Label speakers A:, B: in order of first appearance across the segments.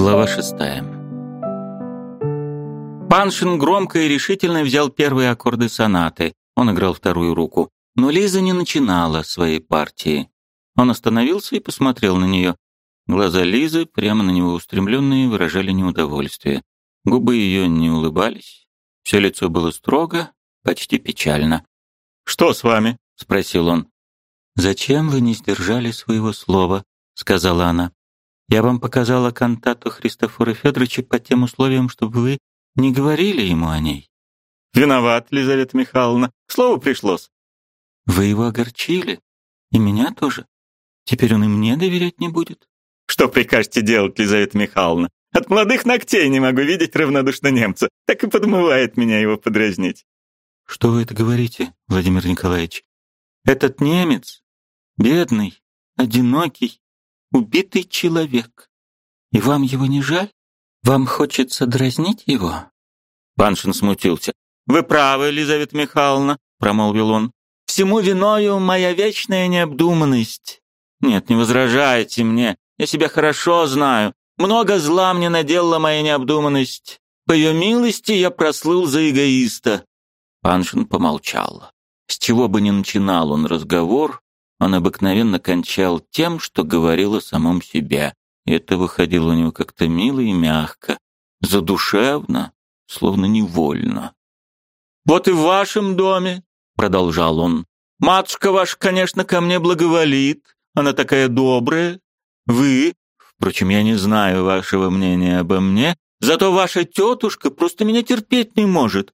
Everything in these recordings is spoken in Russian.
A: Глава шестая. Паншин громко и решительно взял первые аккорды сонаты. Он играл вторую руку. Но Лиза не начинала своей партии. Он остановился и посмотрел на нее. Глаза Лизы, прямо на него устремленные, выражали неудовольствие. Губы ее не улыбались. Все лицо было строго, почти печально. «Что с вами?» — спросил он. «Зачем вы не сдержали своего слова?» — сказала она. Я вам показала кантату Христофора Федоровича по тем условиям, чтобы вы не говорили ему о ней.
B: Виноват, Лизавета Михайловна. Слово пришлось.
A: Вы его огорчили. И меня тоже. Теперь он и мне доверять не будет.
B: Что прикажете делать, Лизавета Михайловна? От молодых ногтей не могу видеть равнодушно немца. Так и подмывает меня его подразнить.
A: Что вы это говорите, Владимир Николаевич? Этот немец, бедный, одинокий, убитый человек. И вам его не жаль? Вам хочется дразнить его?»
B: Паншин смутился. «Вы правы, Елизавета Михайловна», — промолвил он. «Всему виною моя вечная необдуманность. Нет, не возражайте мне, я себя хорошо знаю. Много зла мне наделала моя необдуманность. По ее милости я прослыл за эгоиста». Паншин помолчал. С чего бы ни начинал он разговор, он обыкновенно кончал тем, что говорил о самом себе. И это выходило у него как-то мило и мягко, задушевно, словно невольно. «Вот и в вашем доме», — продолжал он, — «матушка ваша, конечно, ко мне благоволит, она такая добрая. Вы, впрочем, я не знаю вашего мнения обо мне, зато ваша тетушка просто меня терпеть не может.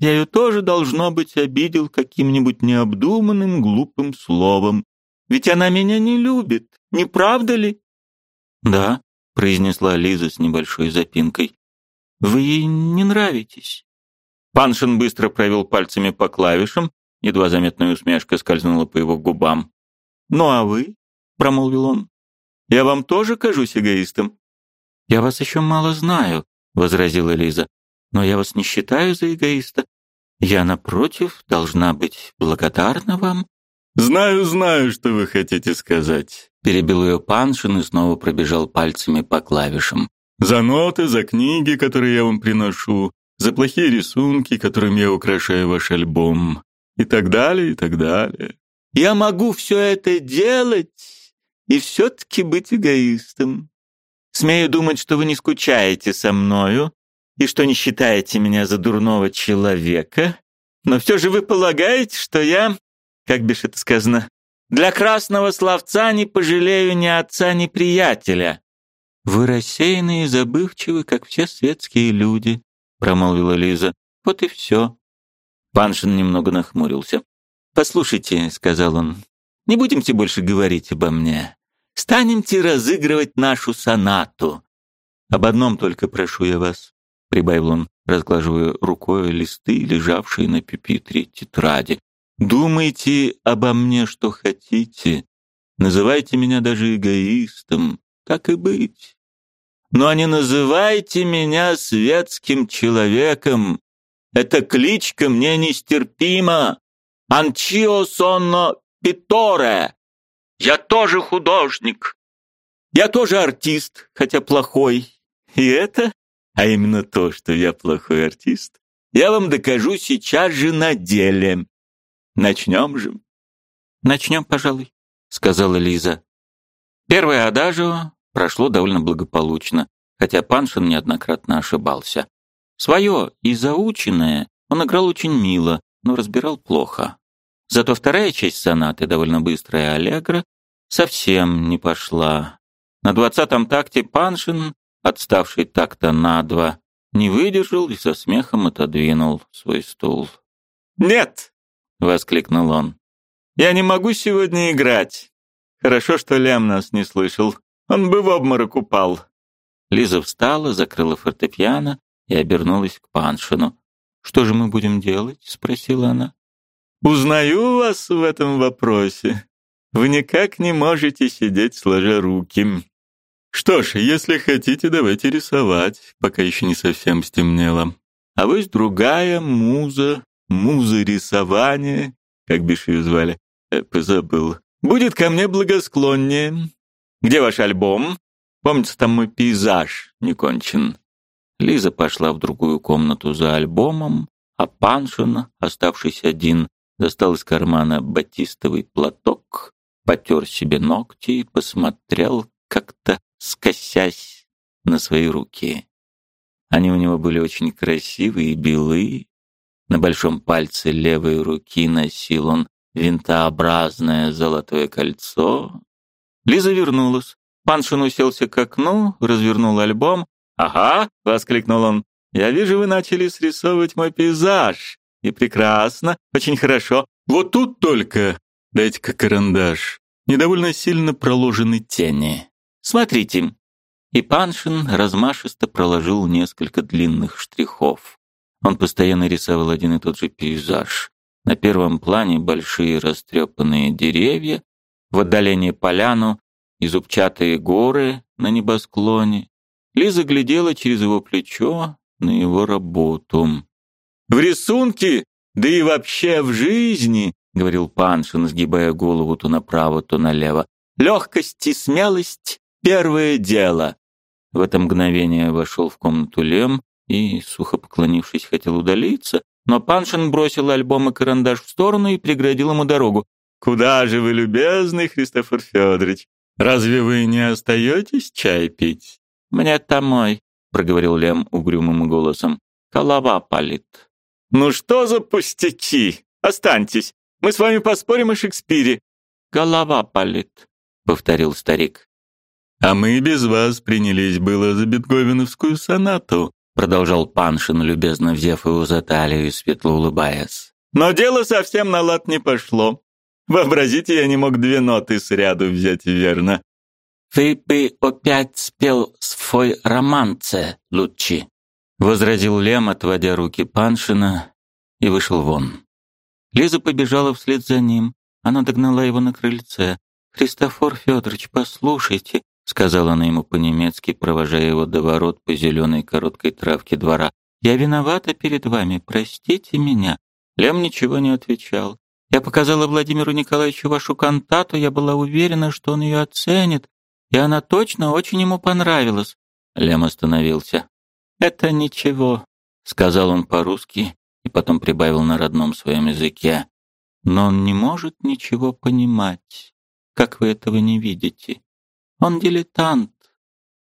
B: Я ее тоже, должно быть, обидел каким-нибудь необдуманным глупым словом. Ведь она меня не любит, не правда ли?»
A: «Да», — произнесла Лиза с небольшой запинкой. «Вы ей не нравитесь».
B: Паншин быстро провел пальцами по клавишам, едва заметная усмешка скользнула по его губам. «Ну а вы?» — промолвил он. «Я вам тоже кажусь эгоистом?»
A: «Я вас еще мало знаю», — возразила Лиза. «Но я вас не считаю за эгоиста. Я, напротив, должна быть благодарна вам».
B: «Знаю, знаю, что вы хотите сказать», — перебил ее Паншин и снова пробежал пальцами по клавишам. «За ноты, за книги, которые я вам приношу, за плохие рисунки, которыми я украшаю ваш альбом, и так далее, и так далее».
A: «Я могу все это делать и все-таки быть эгоистом. Смею думать, что вы не скучаете со мною, и что не считаете меня за дурного человека, но все же вы полагаете, что я, как бишь это сказано, для красного словца не пожалею ни отца, ни приятеля. Вы рассеянные и забывчивы, как все светские люди, промолвила Лиза. Вот и все. Паншин немного нахмурился. «Послушайте», — сказал он, — «не будемте больше говорить обо мне. Станемте разыгрывать нашу сонату. Об одном только прошу я вас прибавил он, разглаживая рукой листы, лежавшие на пюпитре тетради. Думайте обо мне, что хотите. Называйте меня даже эгоистом, так и быть. Но не называйте меня светским человеком. Эта кличка мне нестерпима. Анчио сонно питоре. Я тоже художник. Я тоже артист, хотя плохой. И это а именно то, что я плохой артист, я вам докажу сейчас же на деле. Начнем же. Начнем, пожалуй, сказала Лиза. Первое адажио прошло довольно благополучно, хотя Паншин неоднократно ошибался. Свое и заученное он играл очень мило, но разбирал плохо. Зато вторая часть сонаты, довольно быстрая аллегро, совсем не пошла. На двадцатом такте Паншин отставший так-то на два, не выдержал и со смехом отодвинул свой стул.
B: «Нет!» — воскликнул он. «Я не могу сегодня играть. Хорошо, что Лям нас не слышал. Он бы в обморок упал».
A: Лиза встала, закрыла фортепиано и обернулась к Паншину. «Что же мы будем делать?» — спросила она.
B: «Узнаю вас в этом вопросе. Вы никак не можете сидеть сложа руки. Что ж, если хотите, давайте рисовать, пока еще не совсем стемнело. А вы другая муза, муза рисования, как бишь ее звали, э, позабыл. Будет ко мне благосклоннее. Где ваш альбом?
A: Помнится, там мой пейзаж не кончен». Лиза пошла в другую комнату за альбомом, а Паншин, оставшийся один, достал из кармана батистовый платок, потер себе ногти и посмотрел как-то скосясь на свои руки. Они у него были очень красивые и белые. На большом пальце левой руки носил он винтообразное золотое кольцо. Лиза вернулась. Паншин уселся к окну, развернул альбом. «Ага!» — воскликнул он. «Я вижу, вы начали срисовывать мой пейзаж. И прекрасно, очень хорошо. Вот тут только, дайте-ка карандаш, недовольно сильно проложены тени. Смотрите». И Паншин размашисто проложил несколько длинных штрихов. Он постоянно рисовал один и тот же пейзаж. На первом плане большие растрепанные деревья, в отдалении поляну и зубчатые горы на небосклоне. Лиза глядела через его плечо на его работу. «В рисунке, да и вообще в жизни», — говорил Паншин, сгибая голову то направо, то налево, «легкость и смелость — первое дело». В это мгновение вошел в комнату Лем и, сухо поклонившись, хотел удалиться, но Паншин бросил альбом и карандаш в сторону и преградил ему дорогу. «Куда же вы, любезный Христофор Федорович? Разве вы не остаетесь чай пить?» «Мне домой», — проговорил Лем угрюмым голосом. «Голова палит». «Ну что за пустяки? Останьтесь. Мы с вами поспорим о Шекспире». «Голова палит», — повторил старик. «А мы без вас принялись было за бетговеновскую сонату», продолжал Паншин, любезно взяв его за талию и светло улыбаясь. «Но дело совсем на лад не пошло. Вообразите, я не мог две ноты сряду взять верно».
B: «Вы бы опять спел свой романце, Лучи», возразил Лем, отводя руки Паншина, и вышел вон. Лиза побежала вслед за ним. Она догнала его на крыльце. «Христофор Федорович, послушайте, сказала она ему по-немецки, провожая его до ворот по зеленой короткой травке двора. Я виновата перед вами, простите меня. Лем ничего не отвечал. Я показала Владимиру Николаевичу вашу кантату, я была уверена, что он ее оценит, и она точно очень ему понравилась. Лем остановился. Это ничего, сказал он по-русски и потом прибавил на родном своем языке. Но он не может ничего понимать, как вы этого не видите. Он дилетант.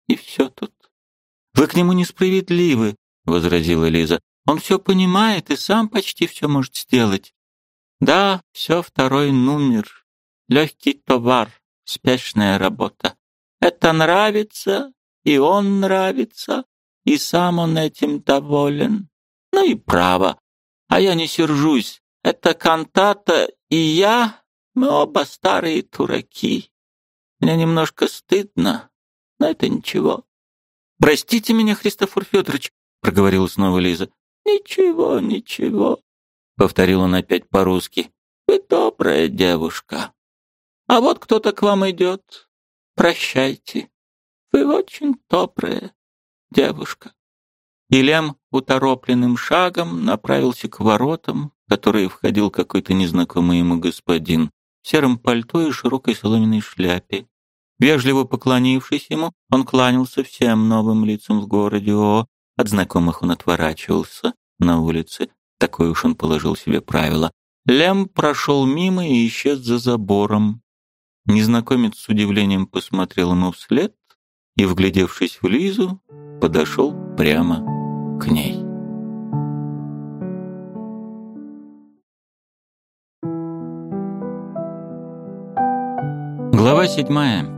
B: И все тут. Вы к нему несправедливы, возразила Лиза. Он все понимает и сам почти все может сделать. Да, все второй номер. Легкий товар, спешная работа. Это нравится, и он нравится, и сам он этим доволен. Ну и право. А я не сержусь. Это кантата и я, мы оба старые дураки. Мне немножко стыдно, но это ничего. Простите меня, Христофор Федорович, проговорила снова Лиза. Ничего, ничего, повторил он опять по-русски. Вы добрая девушка. А вот кто-то к вам идет. Прощайте. Вы очень добрая девушка. И Лем уторопленным шагом направился к воротам, в которые входил какой-то незнакомый ему господин в сером пальто и широкой соломенной шляпе. Вежливо поклонившись ему, он кланялся всем новым лицам в городе. О, от знакомых он отворачивался на улице. Такое уж он положил себе правило. Лем прошел мимо и исчез за забором. Незнакомец с удивлением посмотрел ему вслед и, вглядевшись в Лизу, подошел прямо к ней. Глава седьмая.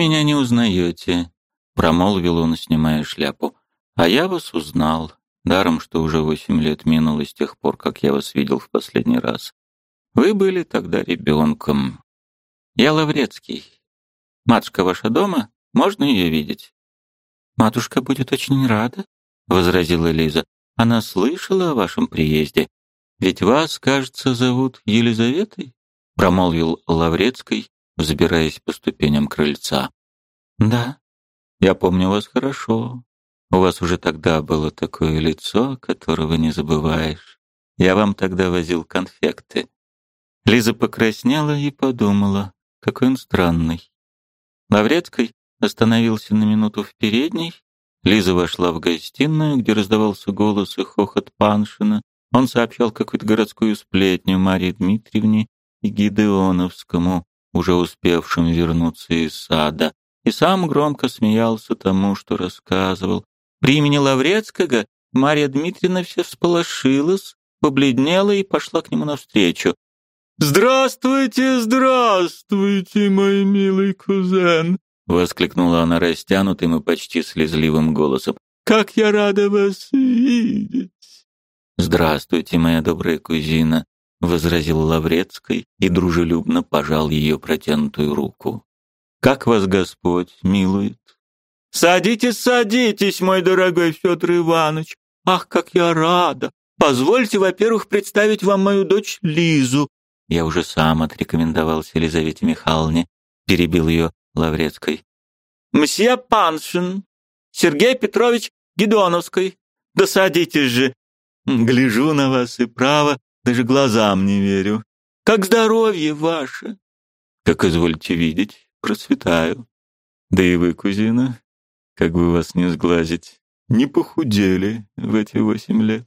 B: «Вы меня не узнаете», — промолвил он, снимая шляпу. «А я вас узнал. Даром, что уже восемь лет минуло с тех пор, как я вас видел в последний раз. Вы были тогда ребенком. Я Лаврецкий. Матушка ваша дома? Можно ее видеть?» «Матушка будет очень рада», — возразила Лиза. «Она слышала о вашем приезде. Ведь вас, кажется, зовут Елизаветой?» — промолвил Лаврецкий, взбираясь по ступеням крыльца. «Да, я помню вас хорошо. У вас уже тогда было такое лицо, которого не забываешь. Я вам тогда возил конфекты». Лиза покраснела и подумала, какой он странный. Лаврецкий остановился на минуту в передней. Лиза вошла в гостиную, где раздавался голос и хохот Паншина. Он сообщал какую-то городскую сплетню Марии Дмитриевне и Гидеоновскому, уже успевшим вернуться из сада, и сам громко смеялся тому, что рассказывал. При имени Лаврецкого Мария Дмитриевна вся всполошилась, побледнела и пошла к нему навстречу. «Здравствуйте, здравствуйте, мой милый кузен!» — воскликнула она растянутым и почти слезливым голосом. «Как я рада вас видеть!» «Здравствуйте, моя добрая кузина!» — возразил Лаврецкий и дружелюбно пожал ее протянутую руку. «Как вас Господь милует!» «Садитесь, садитесь, мой дорогой Федор Иванович! Ах, как я рада! Позвольте, во-первых, представить вам мою дочь Лизу. Я уже сам отрекомендовался Елизавете Михайловне, перебил ее Лаврецкой. Мсье Паншин, Сергей Петрович Гедоновской. Да садитесь же. Гляжу на вас и право, даже глазам не верю. Как здоровье ваше? Как извольте видеть, процветаю. Да и вы, кузина, как бы вас не сглазить, не похудели в эти восемь лет.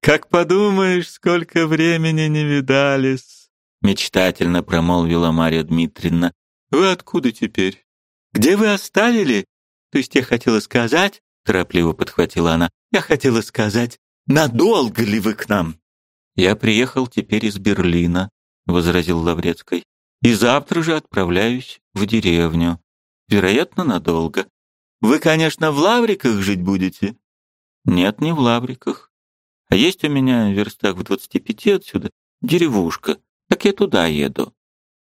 B: Как подумаешь, сколько времени не видались, мечтательно промолвила Марья Дмитриевна. Вы откуда теперь? Где вы оставили? То есть я хотела сказать, торопливо подхватила она. Я хотела сказать, надолго ли вы к нам? Я приехал теперь из Берлина, возразил Лаврецкий. И завтра же отправляюсь в деревню. Вероятно, надолго. Вы, конечно, в Лавриках жить будете? Нет, не в Лавриках. А есть у меня в верстах в двадцати пяти отсюда деревушка. Так я туда еду.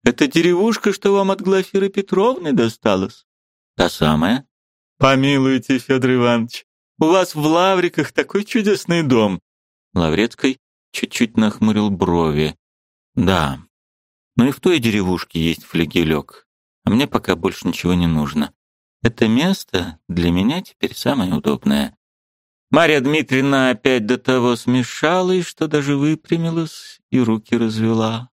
B: Это деревушка, что вам от Глафиры Петровны досталась? Та самая. Помилуйте, Федор Иванович, у вас в Лавриках такой чудесный дом. Лаврецкий чуть-чуть нахмурил брови. Да. Ну и в той деревушке есть флигелек. А мне пока больше ничего не нужно. Это место для меня теперь самое удобное. Марья Дмитриевна опять до того смешалась, что даже выпрямилась и руки развела.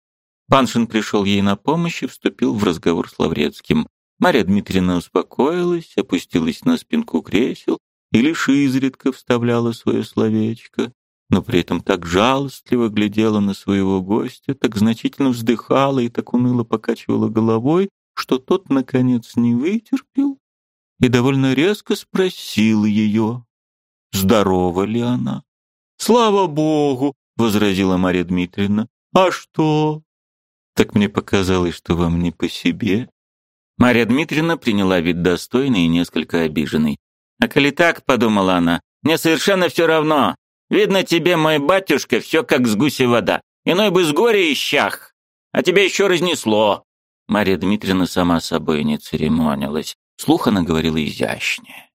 B: Паншин пришел ей на помощь и вступил в разговор с Лаврецким. Марья Дмитриевна успокоилась, опустилась на спинку кресел и лишь изредка вставляла свое словечко, но при этом так жалостливо глядела на своего гостя, так значительно вздыхала и так уныло покачивала головой, что тот, наконец, не вытерпел и довольно резко спросил ее, здорова ли она. «Слава Богу!» — возразила Марья Дмитриевна. «А что?» «Так мне показалось, что вам не по себе». Марья Дмитриевна приняла вид достойный и несколько обиженный. «А коли так, — подумала она, — мне совершенно все равно. Видно тебе, мой батюшка, все как с гуси вода. Иной бы с горя ищах, а тебя еще разнесло». Марья Дмитриевна сама собой не церемонилась. Слух она говорила изящнее.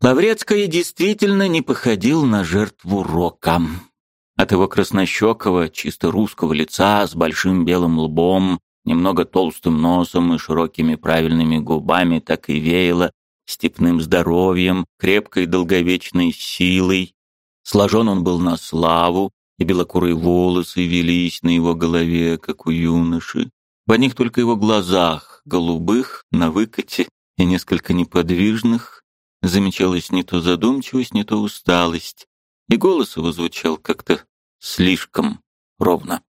B: Лаврецкая действительно не походил на жертву рока. От его краснощекого, чисто русского лица с большим белым лбом, немного толстым носом и широкими правильными губами так и веяло степным здоровьем, крепкой долговечной силой. Сложен он был на славу, и белокурые волосы велись на его голове, как у юноши. В одних только его глазах, голубых, на выкате, и несколько неподвижных, замечалась не то задумчивость, не то усталость, и голос его звучал как-то слишком ровно.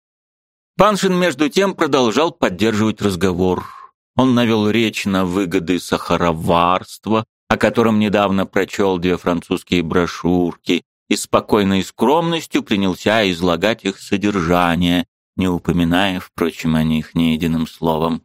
B: Паншин, между тем, продолжал поддерживать разговор. Он навел речь на выгоды сахароварства, о котором недавно прочел две французские брошюрки, и спокойной скромностью принялся излагать их содержание, не упоминая, впрочем, о них ни единым словом.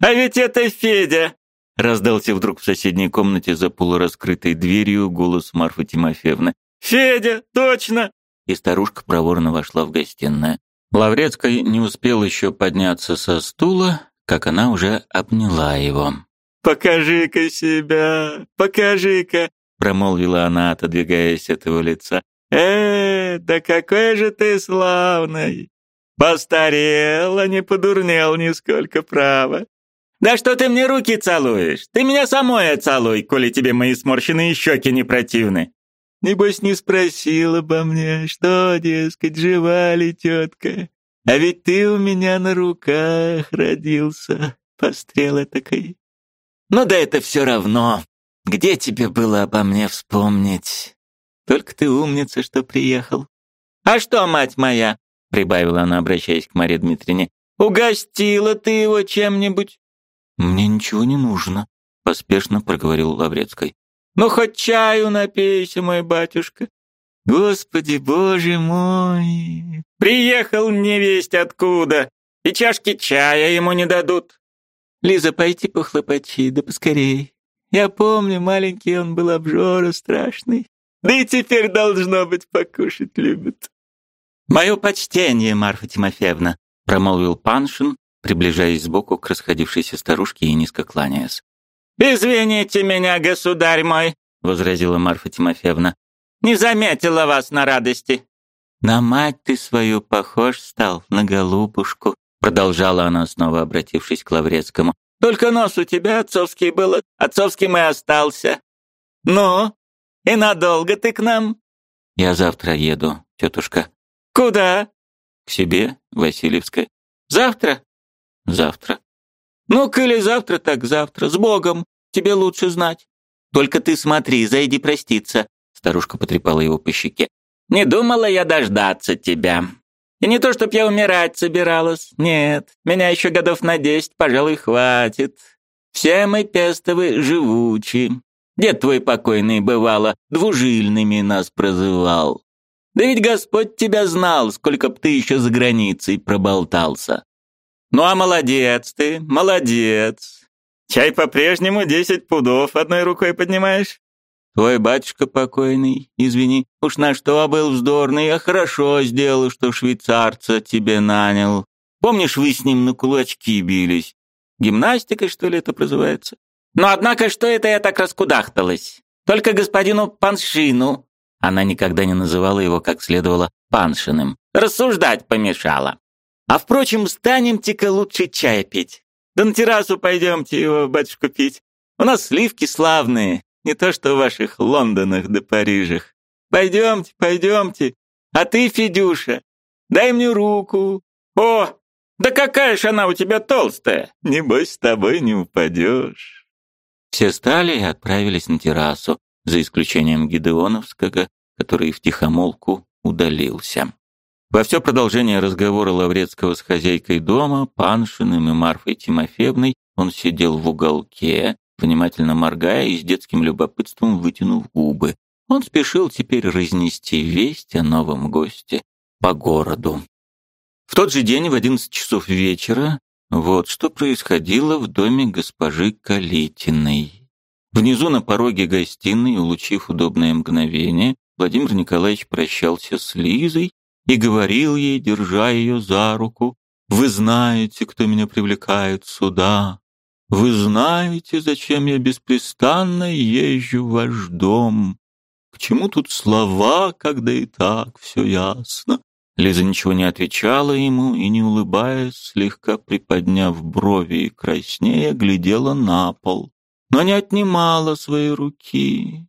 B: «А ведь это Федя!» Раздался вдруг в соседней комнате за полураскрытой дверью голос Марфы Тимофеевны. «Федя, точно!» И старушка проворно вошла в гостиную. Лаврецкая не успел еще подняться со стула, как она уже обняла его. «Покажи-ка себя, покажи-ка!» Промолвила она, отодвигаясь от его лица. «Э, да какой же ты славный! Постарел, а не подурнел нисколько, право. «Да что ты мне руки целуешь? Ты меня самой целуй, коли тебе мои сморщенные щеки не противны!» «Небось, не спросил обо мне, что, дескать, жива ли тетка? А ведь ты у меня на руках родился, пострела такой.
A: Ну да это все равно. Где тебе было обо мне вспомнить? Только ты умница, что приехал. А что, мать моя, прибавила она, обращаясь к Марии Дмитриевне, угостила ты его чем-нибудь? Мне ничего не нужно, поспешно проговорил Лаврецкой. Ну хоть чаю напейся, мой батюшка. Господи, боже мой! Приехал невесть откуда, и чашки чая ему не дадут. Лиза, пойти похлопочи, да поскорей. Я помню, маленький он был обжора страшный. Да и теперь, должно быть, покушать любит. «Мое почтение, Марфа Тимофеевна», — промолвил Паншин, приближаясь сбоку к расходившейся старушке и низко кланяясь. «Извините меня, государь мой», — возразила Марфа Тимофеевна. «Не заметила вас на радости». «На мать ты свою похож стал, на голубушку», продолжала она, снова обратившись к Лаврецкому. «Только нос у тебя отцовский был, отцовским и остался. Ну, и надолго ты к нам?» «Я завтра еду, тетушка». «Куда?» «К себе, Васильевская». «Завтра?» «Завтра». «Ну, коли завтра, так завтра. С Богом. Тебе лучше знать. Только ты смотри, зайди проститься». Старушка потрепала его по щеке. «Не думала я дождаться тебя. И не то, чтоб я умирать собиралась. Нет, меня еще годов на десять, пожалуй, хватит. Все мы пестовы живучи. Дед твой покойный, бывало, двужильными нас прозывал. Да ведь Господь тебя знал, сколько б ты еще за границей проболтался. Ну а молодец ты, молодец. Чай по-прежнему десять пудов одной рукой поднимаешь? Твой батюшка покойный, извини, уж на что был вздорный, а хорошо сделал, что швейцарца тебе нанял. Помнишь, вы с ним на кулачки бились? Гимнастикой, что ли, это называется? Но однако, что это я так раскудахталась? Только господину Паншину. Она никогда не называла его как следовало Паншиным. Рассуждать помешала. А впрочем, станемте-ка лучше чая пить. Да на террасу пойдемте его, батюшку, пить. У нас сливки славные, не то что в ваших Лондонах да Парижах. Пойдемте, пойдемте. А ты, Федюша, дай мне руку. О, да какая ж она у тебя толстая. Небось, с тобой не упадешь. Все стали и отправились на террасу, за исключением Гидеоновского, который втихомолку удалился. Во все продолжение разговора Лаврецкого с хозяйкой дома, Паншиным и Марфой Тимофеевной он сидел в уголке, внимательно моргая и с детским любопытством вытянув губы. Он спешил теперь разнести весть о новом госте по городу. В тот же день в одиннадцать часов вечера вот что происходило в доме госпожи Калитиной. Внизу на пороге гостиной, улучив удобное мгновение, Владимир Николаевич прощался с Лизой и говорил ей, держа ее за руку, «Вы знаете, кто меня привлекает сюда. Вы знаете, зачем я беспрестанно езжу в ваш дом? К чему тут слова, когда и так все ясно? Лиза ничего не отвечала ему и, не улыбаясь, слегка приподняв брови и краснея, глядела на пол, но не отнимала своей руки.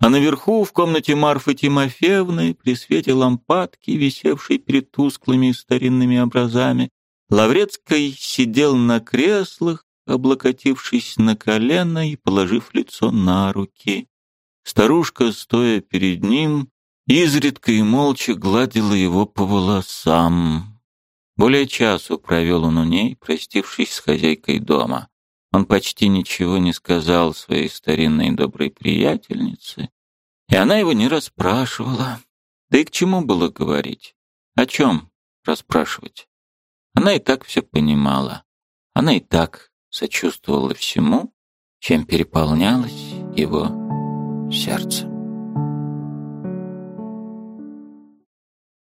A: А наверху, в комнате Марфы Тимофеевны, при свете лампадки, висевшей перед тусклыми старинными образами, Лаврецкий сидел на креслах, облокотившись на колено и положив лицо на руки. Старушка, стоя перед ним, изредка и молча гладила его по волосам. Более часу провел он у ней, простившись с хозяйкой дома. Он почти ничего не сказал своей старинной доброй приятельнице, и она его не расспрашивала. Да и к чему было говорить? О чем расспрашивать? Она и так все понимала. Она и так сочувствовала всему, чем переполнялось его сердце.